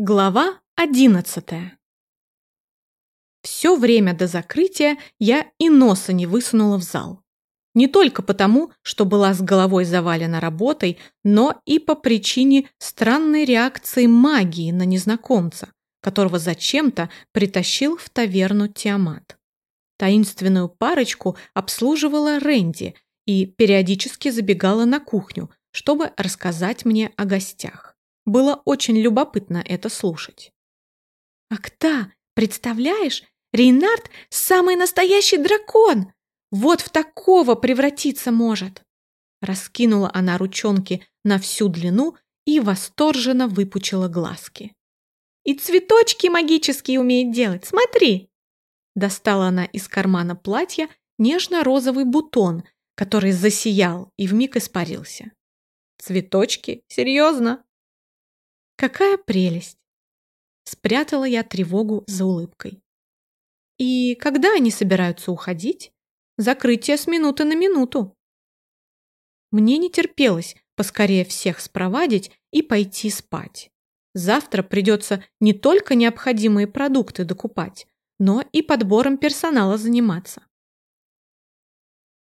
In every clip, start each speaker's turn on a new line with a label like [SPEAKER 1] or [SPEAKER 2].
[SPEAKER 1] Глава одиннадцатая. Все время до закрытия я и носа не высунула в зал. Не только потому, что была с головой завалена работой, но и по причине странной реакции магии на незнакомца, которого зачем-то притащил в таверну Тиамат. Таинственную парочку обслуживала Рэнди и периодически забегала на кухню, чтобы рассказать мне о гостях. Было очень любопытно это слушать.
[SPEAKER 2] «Акта, представляешь, Рейнард – самый настоящий дракон! Вот в такого превратиться может!»
[SPEAKER 1] Раскинула она ручонки на всю длину и восторженно выпучила глазки.
[SPEAKER 2] «И цветочки магические умеет делать, смотри!»
[SPEAKER 1] Достала она из кармана платья нежно-розовый бутон, который засиял и вмиг испарился. «Цветочки? Серьезно?» Какая прелесть! Спрятала я тревогу за улыбкой. И когда они собираются уходить? Закрытие с минуты на минуту. Мне не терпелось поскорее всех спровадить и пойти спать. Завтра придется не только необходимые продукты докупать, но и подбором персонала заниматься.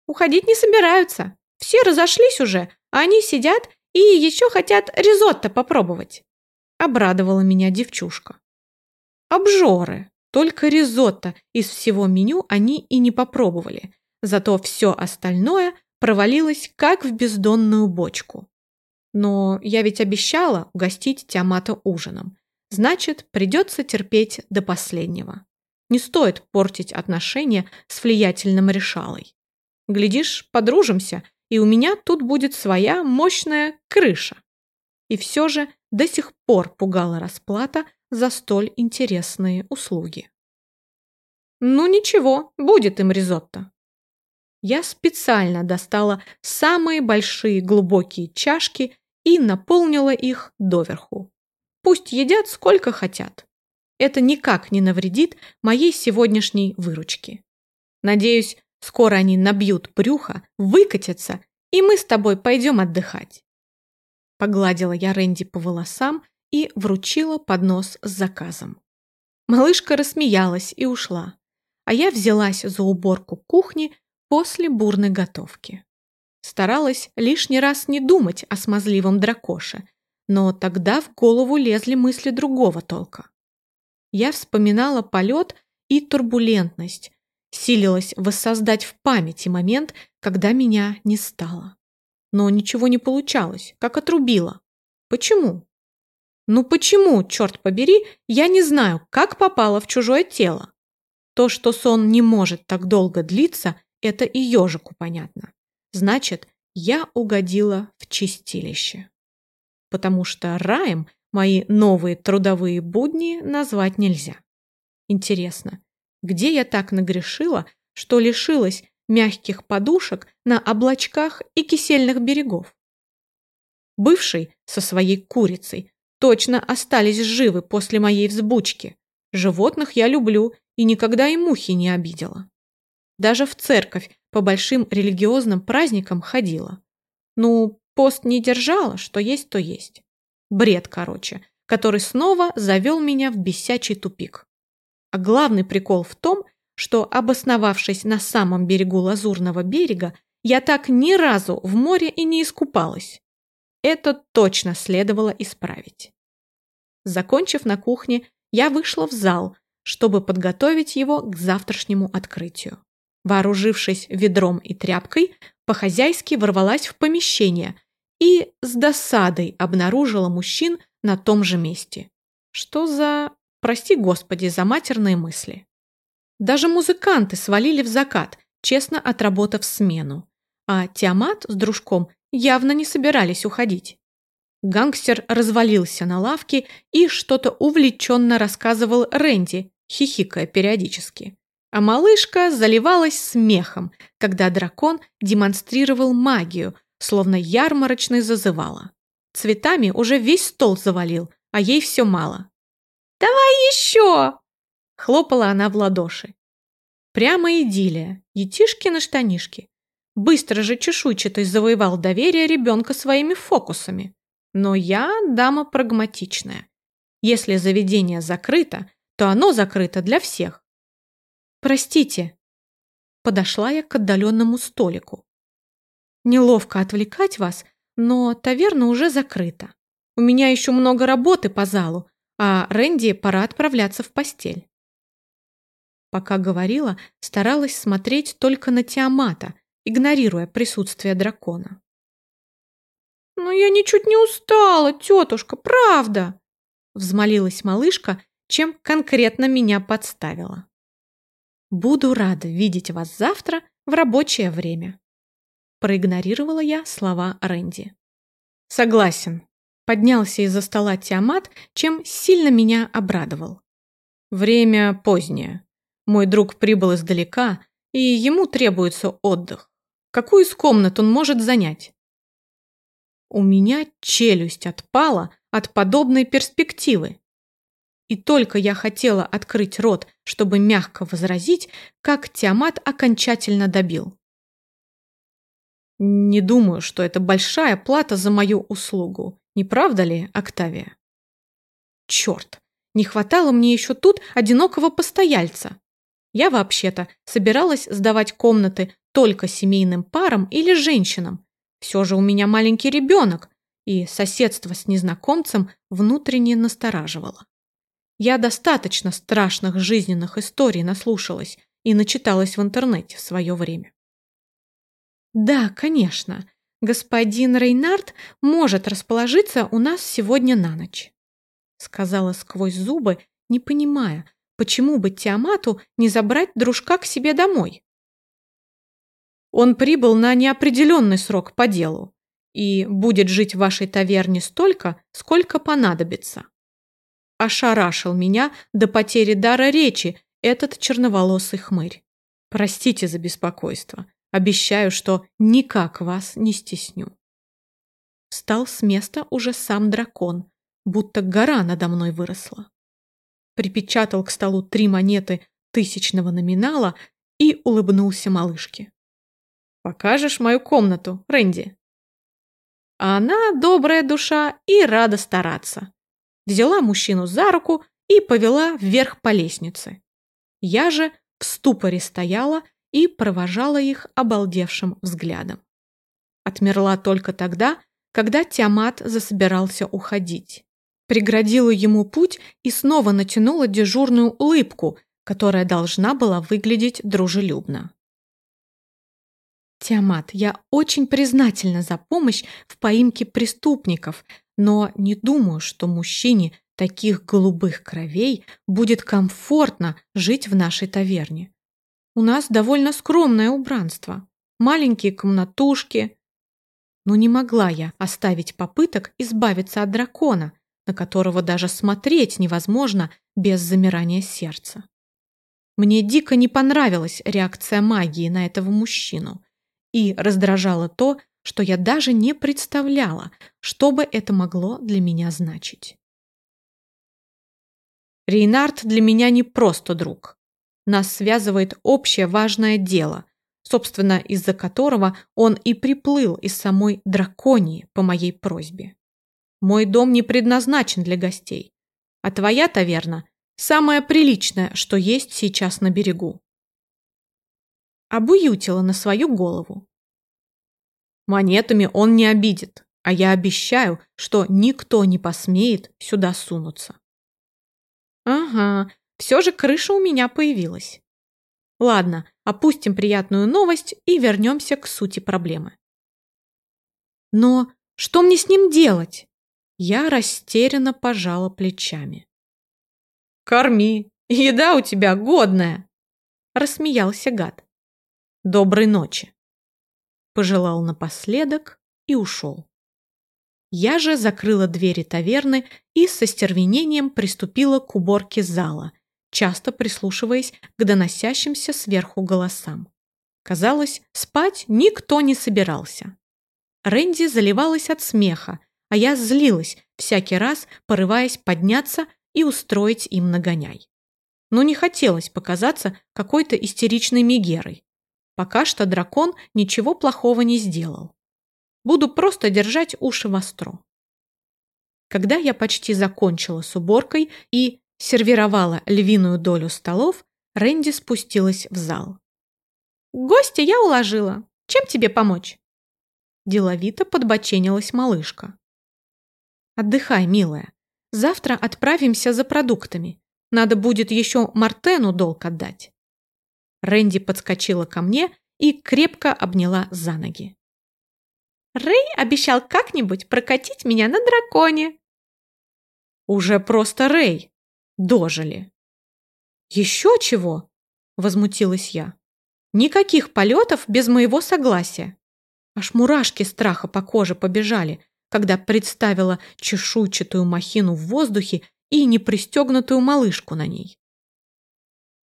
[SPEAKER 2] Уходить не собираются. Все разошлись уже, а они сидят и еще хотят ризотто попробовать.
[SPEAKER 1] Обрадовала меня девчушка. Обжоры. Только ризотто из всего меню они и не попробовали. Зато все остальное провалилось как в бездонную бочку. Но я ведь обещала угостить Тиамата ужином. Значит, придется терпеть до последнего. Не стоит портить отношения с влиятельным решалой. Глядишь, подружимся, и у меня тут будет своя мощная крыша. И все же до сих пор пугала расплата за столь интересные услуги. Ну ничего, будет им ризотто. Я специально достала самые большие глубокие чашки и наполнила их доверху. Пусть едят сколько хотят. Это никак не навредит моей сегодняшней выручке. Надеюсь, скоро они набьют брюхо, выкатятся, и мы с тобой пойдем отдыхать. Погладила я Рэнди по волосам и вручила поднос с заказом. Малышка рассмеялась и ушла, а я взялась за уборку кухни после бурной готовки. Старалась лишний раз не думать о смазливом дракоше, но тогда в голову лезли мысли другого толка. Я вспоминала полет и турбулентность, силилась воссоздать в памяти момент, когда меня не стало но ничего не получалось, как отрубило. Почему? Ну почему, черт побери, я не знаю, как попала в чужое тело? То, что сон не может так долго длиться, это и ежику понятно. Значит, я угодила в чистилище. Потому что раем мои новые трудовые будни назвать нельзя. Интересно, где я так нагрешила, что лишилась мягких подушек на облачках и кисельных берегов. Бывший со своей курицей точно остались живы после моей взбучки. Животных я люблю и никогда и мухи не обидела. Даже в церковь по большим религиозным праздникам ходила. Ну, пост не держала, что есть, то есть. Бред, короче, который снова завел меня в бесячий тупик. А главный прикол в том, что, обосновавшись на самом берегу Лазурного берега, я так ни разу в море и не искупалась. Это точно следовало исправить. Закончив на кухне, я вышла в зал, чтобы подготовить его к завтрашнему открытию. Вооружившись ведром и тряпкой, по-хозяйски ворвалась в помещение и с досадой обнаружила мужчин на том же месте. Что за... Прости, Господи, за матерные мысли. Даже музыканты свалили в закат, честно отработав смену. А Тиамат с дружком явно не собирались уходить. Гангстер развалился на лавке и что-то увлеченно рассказывал Рэнди, хихикая периодически. А малышка заливалась смехом, когда дракон демонстрировал магию, словно ярмарочный зазывала. Цветами уже весь стол завалил, а ей все мало.
[SPEAKER 2] «Давай еще!»
[SPEAKER 1] Хлопала она в ладоши. Прямо идиллия, етишки на штанишки. Быстро же чешуйчатый завоевал доверие ребенка своими фокусами. Но я дама прагматичная. Если заведение закрыто, то оно закрыто для всех. Простите. Подошла я к отдаленному столику. Неловко отвлекать вас, но таверна уже закрыта. У меня еще много работы по залу, а Рэнди пора отправляться в постель. Пока говорила, старалась смотреть только на Тиамата, игнорируя присутствие дракона. «Но я ничуть не устала, тетушка, правда!» взмолилась малышка, чем конкретно меня подставила. «Буду рада видеть вас завтра в рабочее время», проигнорировала я слова Рэнди. «Согласен», поднялся из-за стола Тиамат, чем сильно меня обрадовал. «Время позднее. Мой друг прибыл издалека, и ему требуется отдых. Какую из комнат он может занять?» У меня челюсть отпала от подобной перспективы. И только я хотела открыть рот, чтобы мягко возразить, как Тиамат окончательно добил. Не думаю, что это большая плата за мою услугу. Не правда ли, Октавия? Черт, не хватало мне еще тут одинокого постояльца. Я вообще-то собиралась сдавать комнаты только семейным парам или женщинам. Все же у меня маленький ребенок, и соседство с незнакомцем внутренне настораживало. Я достаточно страшных жизненных историй наслушалась и начиталась в интернете в свое время. Да, конечно, господин Рейнард может расположиться у нас сегодня на ночь, сказала сквозь зубы, не понимая, почему бы Тиамату не забрать дружка к себе домой. Он прибыл на неопределенный срок по делу и будет жить в вашей таверне столько, сколько понадобится. Ошарашил меня до потери дара речи этот черноволосый хмырь. Простите за беспокойство. Обещаю, что никак вас не стесню. Встал с места уже сам дракон, будто гора надо мной выросла. Припечатал к столу три монеты тысячного номинала и улыбнулся малышке. «Покажешь мою комнату, Рэнди?» Она добрая душа и рада стараться. Взяла мужчину за руку и повела вверх по лестнице. Я же в ступоре стояла и провожала их обалдевшим взглядом. Отмерла только тогда, когда Тиамат засобирался уходить. Преградила ему путь и снова натянула дежурную улыбку, которая должна была выглядеть дружелюбно. Тиамат, я очень признательна за помощь в поимке преступников, но не думаю, что мужчине таких голубых кровей будет комфортно жить в нашей таверне. У нас довольно скромное убранство, маленькие комнатушки. Но не могла я оставить попыток избавиться от дракона, на которого даже смотреть невозможно без замирания сердца. Мне дико не понравилась реакция магии на этого мужчину и раздражало то, что я даже не представляла, что бы это могло для меня значить. Рейнард для меня не просто друг. Нас связывает общее важное дело, собственно, из-за которого он и приплыл из самой драконии по моей просьбе. Мой дом не предназначен для гостей, а твоя таверна – самая приличная, что есть сейчас на берегу обуютила на свою голову. Монетами он не обидит, а я обещаю, что никто не посмеет сюда сунуться. Ага, все же крыша у меня появилась. Ладно, опустим приятную новость и вернемся к сути проблемы. Но что мне с ним делать? Я растерянно пожала плечами. «Корми, еда у тебя годная!» Рассмеялся гад доброй ночи. Пожелал напоследок и ушел. Я же закрыла двери таверны и со стервенением приступила к уборке зала, часто прислушиваясь к доносящимся сверху голосам. Казалось, спать никто не собирался. Рэнди заливалась от смеха, а я злилась, всякий раз порываясь подняться и устроить им нагоняй. Но не хотелось показаться какой-то истеричной мегерой. Пока что дракон ничего плохого не сделал. Буду просто держать уши востро. Когда я почти закончила с уборкой и сервировала львиную долю столов, Рэнди спустилась в зал.
[SPEAKER 2] «Гостя я уложила. Чем тебе помочь?»
[SPEAKER 1] Деловито подбоченилась малышка. «Отдыхай, милая. Завтра отправимся за продуктами. Надо будет еще Мартену долг отдать». Рэнди подскочила ко мне и крепко обняла за ноги.
[SPEAKER 2] Рэй обещал как-нибудь прокатить меня на драконе.
[SPEAKER 1] Уже просто Рэй. Дожили. Еще чего? Возмутилась я. Никаких полетов без моего согласия. Аж мурашки страха по коже побежали, когда представила чешуйчатую махину в воздухе и непристегнутую малышку на ней.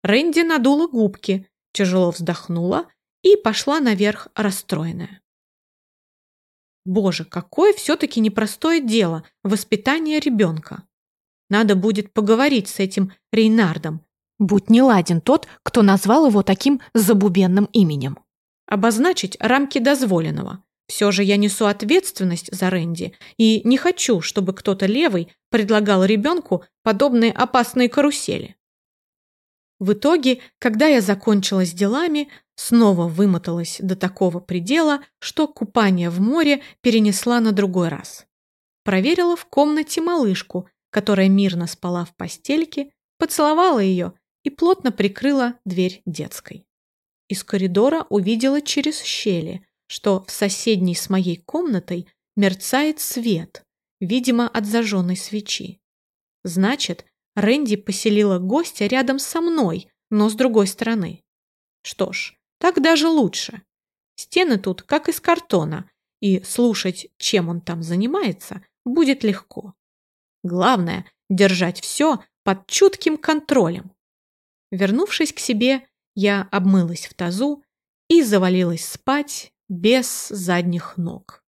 [SPEAKER 1] Рэнди надула губки, тяжело вздохнула и пошла наверх расстроенная. Боже, какое все-таки непростое дело воспитание ребенка. Надо будет поговорить с этим Рейнардом. Будь не ладен тот, кто назвал его таким забубенным именем. Обозначить рамки дозволенного. Все же я несу ответственность за Рэнди и не хочу, чтобы кто-то левый предлагал ребенку подобные опасные карусели. В итоге, когда я закончила с делами, снова вымоталась до такого предела, что купание в море перенесла на другой раз. Проверила в комнате малышку, которая мирно спала в постельке, поцеловала ее и плотно прикрыла дверь детской. Из коридора увидела через щели, что в соседней с моей комнатой мерцает свет, видимо, от зажженной свечи. Значит, Рэнди поселила гостя рядом со мной, но с другой стороны. Что ж, так даже лучше. Стены тут как из картона, и слушать, чем он там занимается, будет легко. Главное – держать все под чутким контролем. Вернувшись к себе, я обмылась в тазу и завалилась спать без задних ног.